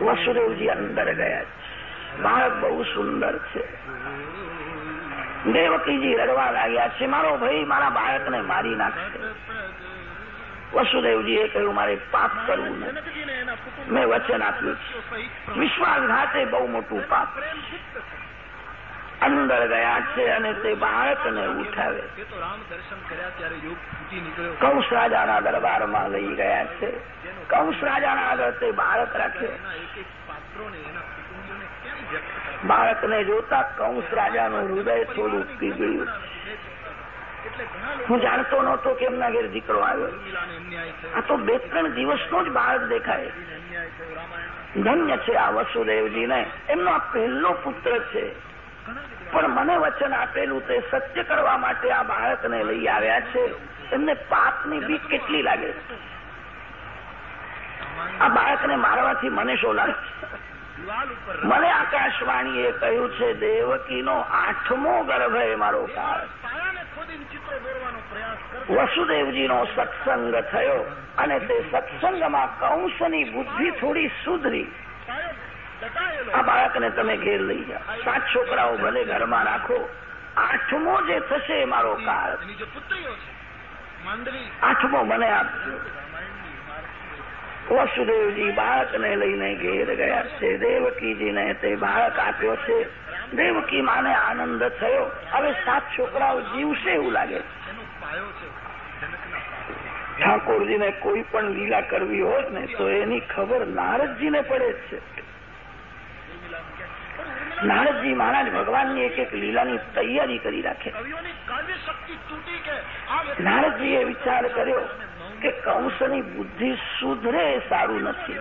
વસુદેવજી અંદર ગયા છે. બાળક બહુ સુંદર છે. દેવકીજી રડવા લાગ્યા છે, મારો ભાઈ, મારા બાળકને મારી નાખશે. વસુદેવજીએ કહ્યું, મારે પાપ કરવું નથી. મેં વચન આપ્યું છે. વિશ્વાસઘાત એ બહુ મોટું પાપ. છે અંદર ગયા છે અને તે બાળકને ઉઠાવે. કંસ રાજાના દરબારમાં લઈ ગયા છે. કંસ રાજાના આગળ તે બાળક રાખે. બાળકને જોતા કંસ રાજાનું હૃદય થોડું એટલે હું જાણતો નહોતો કે એમના ઘેર દીકરો આવ્યો. આ તો બે ત્રણ દિવસનો જ બાળક દેખાય. ધન્ય છે આ વસુદેવજીને. એમનો આ પહેલો પુત્ર છે. પણ મને વચન આપેલું તે સત્ય કરવા માટે આ બાળકને લઈ આવ્યા છે. એમને પાપની બીક કેટલી લાગે? આ બાળકને મારવાથી મને શું લાગે? મને આકાશવાણીએ કહ્યું છે, દેવકીનો આઠમો ગર્ભ એ મારો કાળ. વસુદેવજીનો સત્સંગ થયો અને તે સત્સંગમાં કંસની બુદ્ધિ થોડી સુધરી. આ બાળકને તમે ઘેર લઈ જાઓ. સાત છોકરાઓ ભલે ઘરમાં રાખો આઠમો જે થશે એ મારો કાળ. આઠમો મને આપજો. વસુદેવજી બાળકને લઈને ઘેર ગયા છે. દેવકીજીને તે બાળક આપ્યો છે. દેવકી માને આનંદ થયો. હવે સાત છોકરાઓ જીવશે એવું લાગે ઠાકોરજીને કોઈ પણ લીલા કરવી હોત ને તો એની ખબર નારદજીને પડે જ છે. નારદજી મહારાજ ભગવાનની એક એક લીલાની તૈયારી કરી રાખે. નારદજીએ વિચાર કર્યો કે કંસની બુદ્ધિ સુધરે સારું નથી.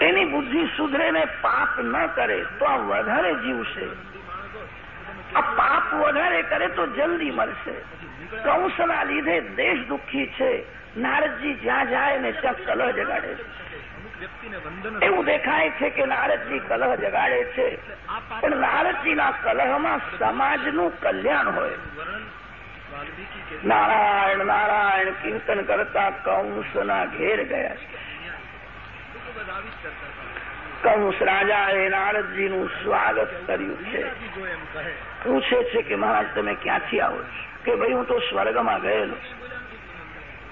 એને બુદ્ધિ સુધરે ને પાપ ન કરે તો આ વધારે જીવશે. આ પાપ વધારે કરે તો જલ્દી મળશે કંસના લીધે દેશ દુઃખી છે. નારદજી જ્યાં જાય ને ત્યાં કલહ જગાડે છે. એવું દેખાય છે કે નારદજી કલહ જગાડે છે. પણ નારદજીના કલહમાં સમાજનું કલ્યાણ હોય. નારાયણ નારાયણ કીર્તન કરતા કંસના ઘેર ગયા કંસ રાજાએ નારદજીનું સ્વાગત કર્યું છે. પૂછે છે કે મહારાજ તમે ક્યાંથી આવો છો? કે ભાઈ હું તો સ્વર્ગમાં ગયેલો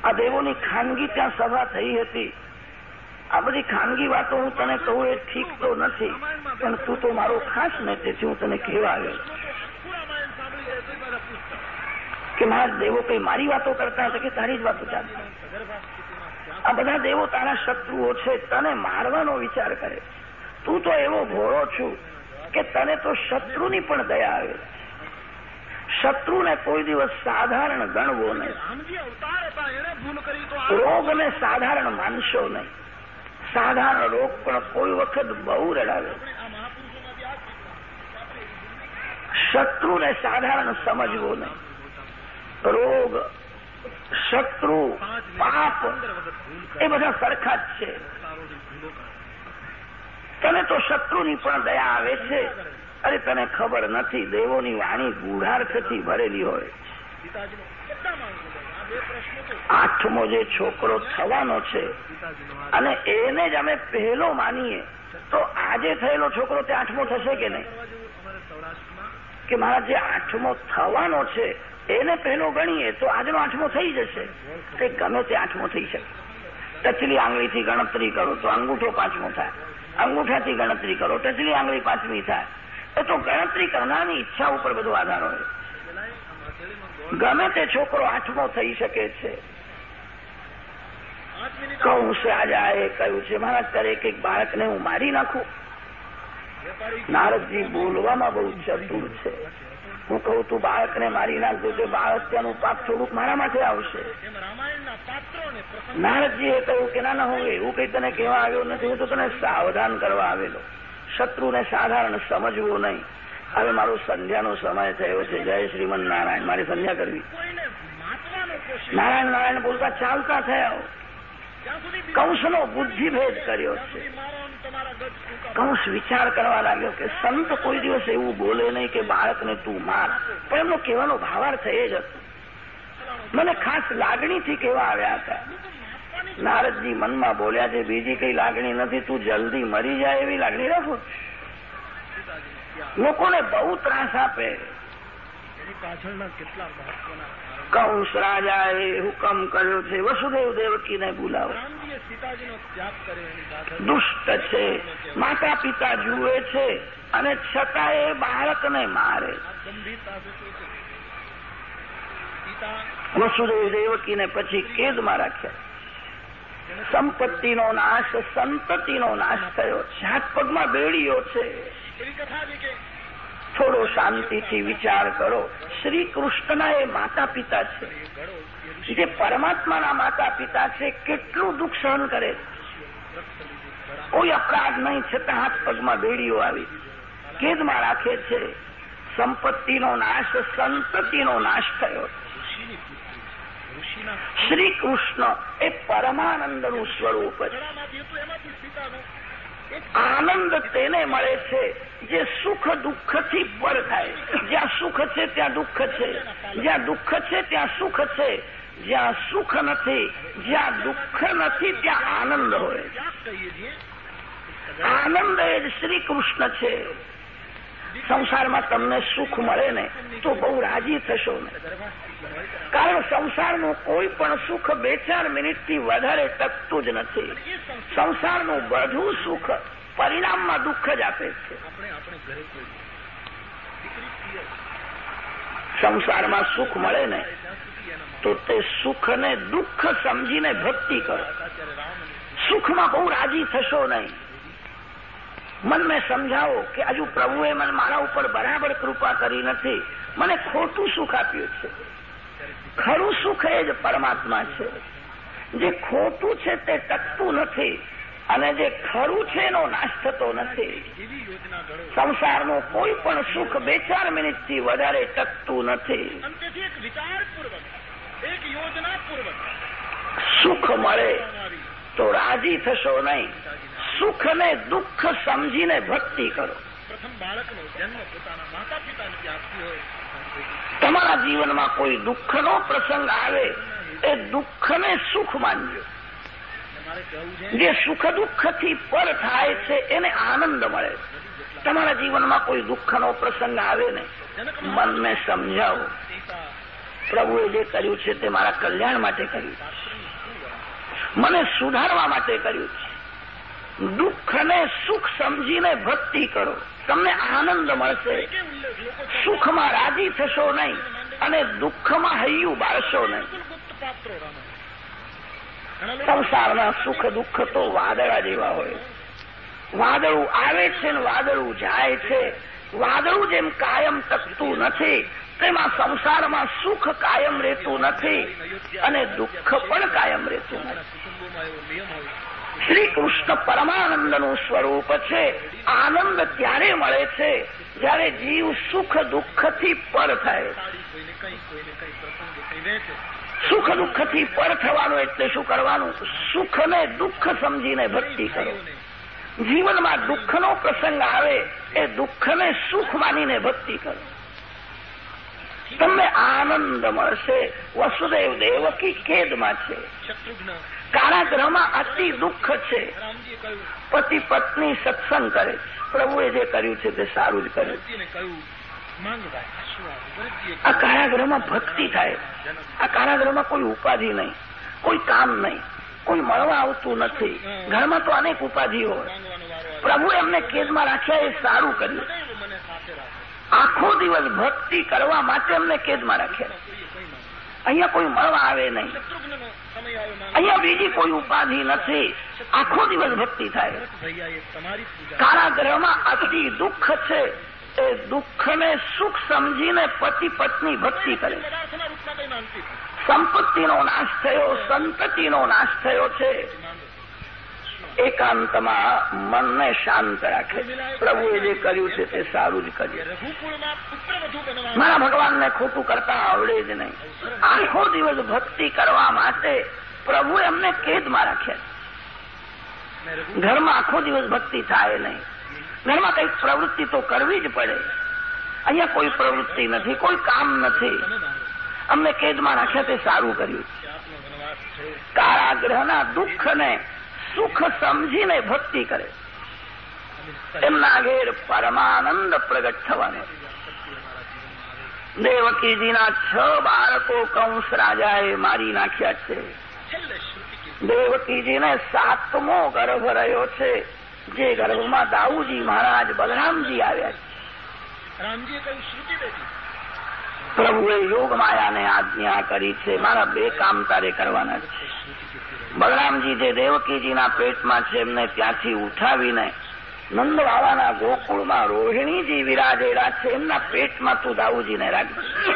આ દેવોની ખાનગી ત્યાં સભા થઈ હતી. આ બધી ખાનગી વાતો હું તને કહું એ ઠીક તો નથી પણ તું તો મારો ખાસ ને તેથી હું તને કહેવા આવ્યો કે મારા દેવો કઈ મારી વાતો કરતા હતા કે તારી જ વાતો ચાલતી આ બધા દેવો તારા શત્રુઓ છે તને મારવાનો વિચાર કરે. તું તો એવો ભોળો છું કે તને તો શત્રુની પણ દયા આવે. શત્રુને કોઈ દિવસ સાધારણ ગણવો નહીં. રોગને સાધારણ માનશો નહીં. સાધારણ રોગ પણ કોઈ વખત બહુ રડાવે. શત્રુને સાધારણ સમજવો નહીં. રોગ, શત્રુ, પાપ, એ બધા સરખા જ છે. તને તો શત્રુની પણ દયા આવે છે. અરે તને ખબર નથી, દેવોની વાણી ગૂઢાર્થથી ભરેલી હોય. તો આઠમો જે છોકરો થવાનો છે, અને એને જ અમે પહેલો માનીએ, તો આજે થયેલો છોકરો તે આઠમો થશે કે નહીં? કે મારા જે આઠમો થવાનો છે, એને પહેલો ગણીએ, તો આજનો આઠમો થઈ જશે. કે ગમે તે આઠમો થઈ શકે. ટચલી આંગળીથી ગણતરી કરો, તો અંગૂઠો પાંચમો થાય. અંગૂઠાથી ગણતરી કરો, ટચલી આંગળી પાંચમી થાય. એ તો ગણતરી કરનારની ઈચ્છા ઉપર બધો આધાર હોય પેલા આ માથેળીમાં ગોળ ગમે તે છોકરો આઠમો થઈ શકે છે. પાંચ મિનિટ કંસ એ કહ્યું છે, મહારાજ ત્યારે એક એક બાળકને હું મારી નાખું? નારદજી બોલવામાં બહુ ચતુર છે. હું કહું, તું બાળકને મારી નાખજો તે બાળક ત્યાંનું પાપ થોડુંક મારા માથે આવશે. નારદજીએ કહ્યું કે, ના ના, હું એવું કઈ તને કહેવા આવ્યો નથી, હું તો તને સાવધાન કરવા આવેલો. શત્રુને સાધારણ સમજવું નહીં. હવે મારો સંધ્યાનો સમય થયો છે. જય શ્રીમન નારાયણ. મારી સંધ્યા કરવી. નારાયણ નારાયણ બોલતા ચાલતા થયા. કંસનો બુદ્ધિભેદ કર્યો છે. કંસ વિચાર કરવા લાગ્યો કે સંત કોઈ દિવસ એવું બોલે નહીં કે બાળકને તું માર. પણ એમનો કહેવાનો ભાવાર્થ એ જ હતો. મને ખાસ લાગણીથી કેવા આવ્યા હતા. નારદજી મનમાં બોલ્યા છે બીજી કઈ લાગણી નથી તું જલ્દી મરી જાય એવી લાગણી રાખો. લોકોને બહુ ત્રાસ આપે. પાછળના કેટલા કંસ રાજાએ હુકમ કર્યો છે વસુદેવ દેવકીને બોલાવો. દુષ્ટ છે. માતા પિતા જુએ છે અને છતાં એ બાળકને મારે. વસુદેવ દેવકીને પછી કેદમાં રાખ્યા. સંપત્તિનો નાશ, સંતતિનો નાશ થયો છે. હાથ પગમાં બેડીઓ છે. છે થોડો શાંતિથી વિચાર કરો. શ્રી કૃષ્ણના એ માતા પિતા છે. જે પરમાત્માના માતા પિતા છે, કેટલું દુઃખ સહન કરે છે. કોઈ અપરાધ નહીં, છતાં હાથ પગમાં બેડીઓ આવી. કેદમાં રાખે છે. સંપત્તિનો નાશ, સંતતિનો નાશ થયો ઋષિના શ્રી કૃષ્ણ એ પરમાનંદનું સ્વરૂપ છે. આનંદ તેને મળે છે જે સુખ દુઃખથી પર થાય. જ્યાં સુખ છે ત્યાં દુઃખ છે. જ્યાં દુઃખ છે ત્યાં સુખ છે. જ્યાં સુખ નથી જ્યાં દુઃખ નથી ત્યાં આનંદ હોય. આનંદ એ જ શ્રી કૃષ્ણ છે સંસારમાં તમને સુખ મળે ને તો બહુ રાજી થશો ને. કારણ સંસારનું કોઈ પણ સુખ બે ચાર મિનિટથી વધારે ટકતું જ નથી. સંસારનું બધું સુખ પરિણામમાં દુઃખ જ આપે છે. સંસારમાં સુખ મળે ને તો તે સુખને દુઃખ સમજીને ભક્તિ કરો. સુખમાં બહુ રાજી થશો નહીં. મનને સમજાવો કે હજુ પ્રભુએ મને મારા ઉપર બરાબર કૃપા કરી નથી. મને ખોટું સુખ આપ્યું છે. ખરું સુખ એ જ પરમાત્મા છે. જે ખોટું છે તે ટકતું નથી અને જે ખરું છે એનો નાશ થતો નથી. સંસારનું કોઈ પણ સુખ બે ચાર મિનિટથી વધારે ટકતું નથી. સુખ મળે તો રાજી થશો નહીં. સુખ ને દુઃખ સમજીને ભક્તિ કરો. પ્રથમ બાળકનો જન્મ પોતાના માતા પિતાને આપતી હોય. તમારા જીવનમાં કોઈ દુઃખનો પ્રસંગ આવે, એ દુઃખને સુખ માનજો. જે સુખ દુઃખથી પર થાય છે, એને આનંદ મળે. તમારા જીવનમાં કોઈ દુઃખનો પ્રસંગ આવે ને, મનને સમજાવો. પ્રભુએ જે કર્યું છે તે મારા કલ્યાણ માટે કર્યું મને સુધારવા માટે કર્યું છે. દુઃખને સુખ સમજીને ભક્તિ કરો. તમને આનંદ મળશે. સુખમાં રાજી થશો નહીં અને દુઃખમાં હૈયું બાળશો નહીં. સંસારના સુખ દુઃખ તો વાદળા જેવા હોય. વાદળું આવે છે ને વાદળું જાય છે. વાદળું જેમ કાયમ ટકતું નથી, તેમાં સંસારમાં સુખ કાયમ રહેતું નથી અને દુઃખ પણ કાયમ રહેતું નથી. કૃષ્ણ પરમાનંદનું સ્વરૂપ છે. આનંદ ત્યારે મળે છે જ્યારે જીવ સુખ દુઃખથી પર થાય. સુખ દુઃખથી પર થવાનું એટલે શું કરવાનું? સુખને દુઃખ સમજીને ભક્તિ કરો. જીવનમાં દુઃખનો પ્રસંગ આવે એ દુઃખને સુખ માનીને ભક્તિ કરો. તમને આનંદ મળશે. વસુદેવ દેવકી ખેદમાં છે. શત્રુઘ્ન કારાગૃહમાં અતિ દુઃખ છે. પતિ પત્ની સત્સંગ કરે પ્રભુએ જે કર્યું છે તે સારું જ કર્યું આ કારાગ્રહમાં ભક્તિ થાય. આ કારાગ્રહમાં કોઈ ઉપાધિ નહીં. કોઈ કામ નહીં. કોઈ મળવા આવતું નથી. ઘરમાં તો અનેક ઉપાધિ હોય. પ્રભુ એમને કેદમાં રાખ્યા એ સારું કર્યું. આખો દિવસ ભક્તિ કરવા માટે એમને કેદમાં રાખ્યા. અહીંયા કોઈ મળવા આવે નહીં. અહીંયા બીજી કોઈ ઉપાધિ નથી. આખો દિવસ ભક્તિ થાય. કારાગ્રહમાં અતિ દુઃખ છે. એ દુઃખને સુખ સમજીને પતિ પત્ની ભક્તિ કરે. સંપત્તિનો નાશ થયો, સંતતિનો નાશ થયો છે. એકાંતમાં મનને શાંત રાખે. પ્રભુએ જે કર્યું છે તે સારું જ કર્યું મારા ભગવાનને ખોટું કરતા આવડે જ નહીં. આખો દિવસ ભક્તિ કરવા માટે પ્રભુએ અમને કેદમાં રાખ્યા ઘરમાં આખો દિવસ ભક્તિ થાય નહીં. ઘરમાં કંઈક પ્રવૃત્તિ તો કરવી જ પડે. અહીંયા કોઈ પ્રવૃત્તિ નથી, કોઈ કામ નથી. અમને કેદમાં રાખ્યા તે સારું કર્યું કારાગ્રહના દુઃખને સુખ સમજીને ભક્તિ કરે. એમના ઘેર પરમાનંદ પ્રગટ થવાનો. દેવકીજીના છ બાળકો કંસ રાજાએ મારી નાખ્યા છે. દેવકીજીને સાતમો ગર્ભ રહ્યો છે જે ગર્ભમાં દાઉજી મહારાજ બલરામજી આવ્યા છે. પ્રભુએ યોગ માયાને આજ્ઞા કરી છે મારા બે કામ તારે કરવાના છે. બલરામજી જે દેવકીજીના પેટમાં છે, એમને ત્યાંથી ઉઠાવીને નંદવાળાના ગોકુળમાં રોહિણીજી વિરાજેલા છે, એમના પેટમાં તું દાઉજીને રાખજે.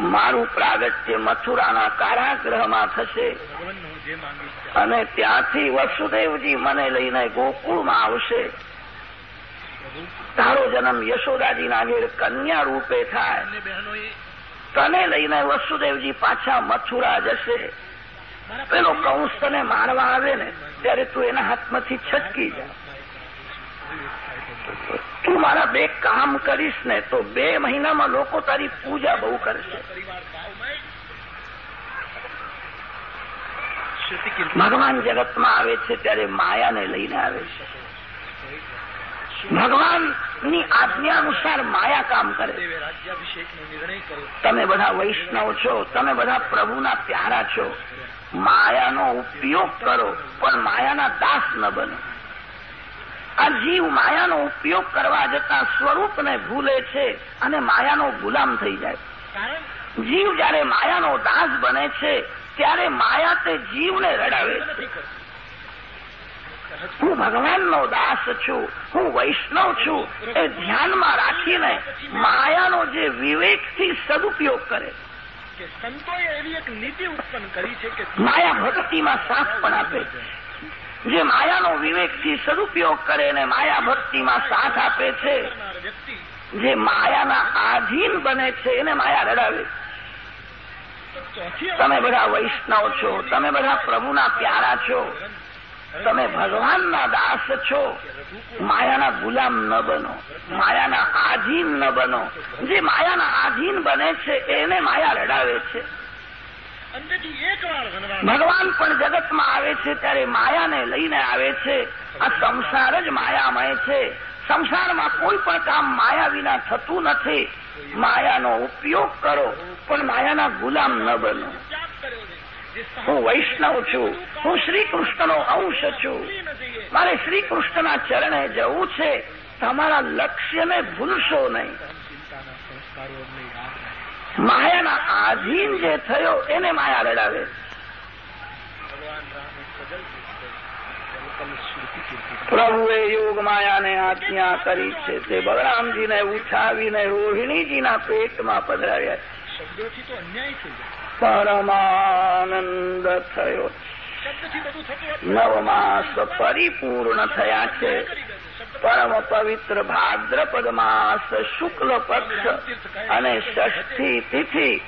મારું પ્રાગટ્ય મથુરાના કારાગ્રહમાં થશે. અને ત્યાંથી વસુદેવજી મને લઈને ગોકુળમાં આવશે. તારો જન્મ યશોદાજીના ઘેર કન્યા રૂપે થાય. તને લઈને વસુદેવજી પાછા મથુરા જશે. પેલો કંસ તને મારવા આવે ને, ત્યારે તું એના હાથમાંથી છટકી જા. તું મારા બે કામ કરીશ ને, તો બે મહિનામાં લોકો તારી પૂજા બહુ કરશે. ભગવાન જગતમાં આવે છે, ત્યારે માયાને લઈને આવે છે. ભગવાનની આજ્ઞા અનુસાર માયા કામ કરે. તમે બધા વૈષ્ણવ છો તમે બધા પ્રભુના પ્યારા છો. માયાનો ઉપયોગ કરો પણ માયાના દાસ ન બનો. આ જીવ માયાનો ઉપયોગ કરવા જતા સ્વરૂપને ભૂલે છે અને માયાનો ગુલામ થઈ જાય. જીવ જ્યારે માયાનો દાસ બને છે ત્યારે માયા તે જીવને રડાવે છે. હું ભગવાનનો દાસ છું હું વૈષ્ણવ છું. એ ધ્યાનમાં રાખીને માયાનો જે વિવેકથી સદુપયોગ કરે. કે સંતોએ એવી એક નીતિ ઉત્પન્ન કરી છે કે માયા ભક્તિમાં સાથ પણ આપે જે માયાનો વિવેકથી સદુપયોગ કરે ને માયા ભક્તિમાં સાથ આપે છે જે માયાના આધીન બને છે એને માયા રડાવે. તમે બધા વૈષ્ણવ છો તમે બધા પ્રભુના પ્યારા છો. તમે ભગવાનના દાસ છો. માયાના ગુલામ ન બનો. માયાના આધીન ન બનો. જે માયાના આધીન બને છે, એને માયા રડાવે છે. ભગવાન પણ જગતમાં આવે છે, ત્યારે માયાને લઈને આવે છે. આ સંસાર જ માયામય છે. સંસારમાં કોઈ પણ કામ માયા વિના થતું નથી. માયાનો ઉપયોગ કરો, પણ માયાના ગુલામ ન બનો. હું વૈષ્ણવ છું, હું શ્રી કૃષ્ણનો અંશ છું. મારે શ્રી કૃષ્ણના ચરણે જવું છે. તમારા લક્ષ્યને ભૂલશો નહીં. માયાના આધીન જે થયો, એને માયા રડાવે. પ્રભુએ યોગ માયાને આજ્ઞા કરી છે. તે બલરામજીને ઉઠાવીને રોહિણીજીના પેટમાં પધરાવ્યા. શબ્દોથી તો અન્યાય થઈ પરમાનંદ થયો. નવ માસ પરિપૂર્ણ થયા છે. પરમ પવિત્ર ભાદ્રપદ માસ શુક્લ પક્ષ અને ષષ્ઠી તિથિ.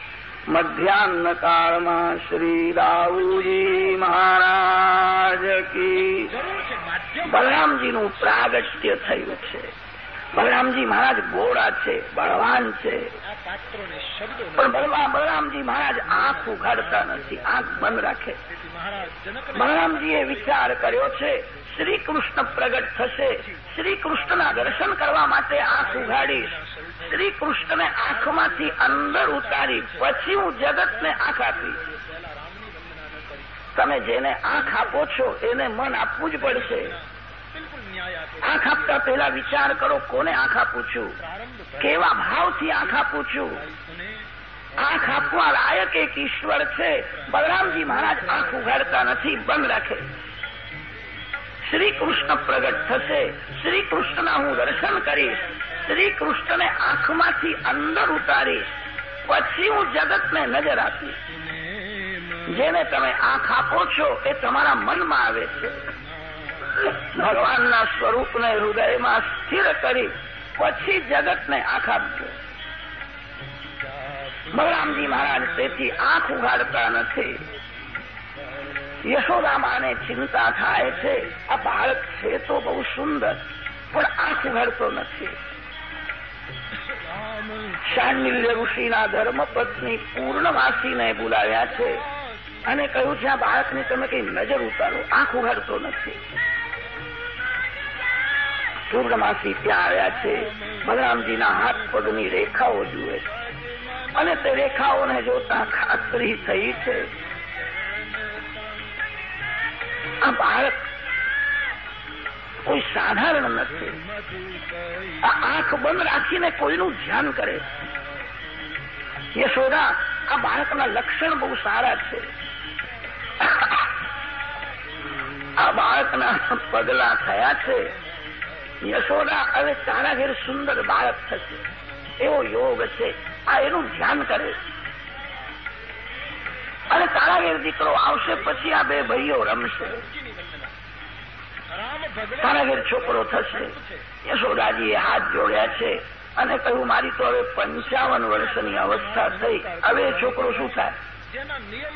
મધ્યાહન કાળમાં શ્રી રાવુજી મહારાજ કી. બલરામજીનું પ્રાગટ્ય થયું છે. બલરામજી મહારાજ ગોળા છે બળવાન છે. પણ બલરામજી મહારાજ આંખ ઉઘાડતા નથી આંખ બંધ રાખે. બલરામજીએ વિચાર કર્યો છે શ્રી કૃષ્ણ પ્રગટ થશે. શ્રી કૃષ્ણના દર્શન કરવા માટે આંખ ઉઘાડીશ. શ્રી કૃષ્ણને આંખમાંથી અંદર ઉતારી પછી હું જગતને આંખ આપીશ. તમે જેને આંખ આપો છો એને મન આપવું જ પડશે. આંખ આપતા પહેલા વિચાર કરો કોને આંખ આપું છું? કેવા ભાવથી આંખ આપું છું? આંખ આપવા લાયક એક ઈશ્વર છે. બલરામજી મહારાજ આંખ ઉઘાડતા નથી બંધ રાખે. શ્રી કૃષ્ણ પ્રગટ થશે. શ્રી કૃષ્ણના હું દર્શન કરીશ. શ્રી કૃષ્ણને આંખમાંથી અંદર ઉતારીશ. પછી હું જગતને નજર આપીશ. જેને તમે આંખ આપો છો એ તમારા મનમાં આવે છે. ભગવાનના સ્વરૂપને હૃદયમાં સ્થિર કરી પછી જગતને આંખ આપજો બલરામજી મહારાજ તેથી આંખ ઉઘાડતા નથી. યશોદામાને ચિંતા થાય છે. આ બાળક છે તો બહુ સુંદર, પણ આંખ ઉઘાડતો નથી. શાંડિલ્ય ઋષિના ધર્મપત્ની પૂર્ણવાસીને બોલાવ્યા છે અને કહ્યું છે આ બાળકને તમે કઈ નજર ઉતારો, આંખ ઉઘાડતો નથી. પૂર્ણમાસી ત્યાં આવ્યા છે. બલરામજીના હાથ પગની રેખાઓ જુએ છે. અને તે રેખાઓને જોતા ખાતરી થઈ છે. આ બાળક કોઈ સાધારણ નથી. આ આંખ બંધ રાખીને કોઈનું ધ્યાન કરે યશોદા, આ બાળકના લક્ષણ બહુ સારા છે. આ બાળકના પગલા થયા છે. યશોદા હવે તારા ઘેર સુંદર બાળક થશે. એવો યોગ છે. આ એનું ધ્યાન કરે. અને તારા ઘેર દીકરો આવશે પછી આ બે ભાઈઓ રમશે. તારા ઘેર છોકરો થશે. યશોદાજીએ હાથ જોડ્યા છે અને કહ્યું, મારી તો હવે પંચાવન વર્ષની અવસ્થા થઈ. હવે છોકરો શું થાય?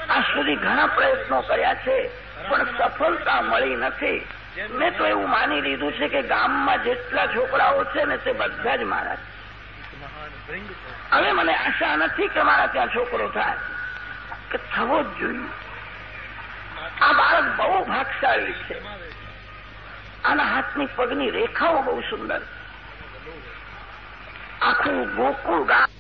આ સુધી ઘણા પ્રયત્નો કર્યા છે, પણ સફળતા મળી નથી. મેં તો એવું માની લીધું છે કે ગામમાં જેટલા છોકરાઓ છે ને તે બધા જ મારા છે. હવે મને આશા નથી કે મારા ત્યાં છોકરો થાય. કે થવો જ જોઈએ. આ બાળક બહુ ભાગશાળી છે. આના હાથની પગની રેખાઓ બહુ સુંદર આખું ગોકુળ ગામ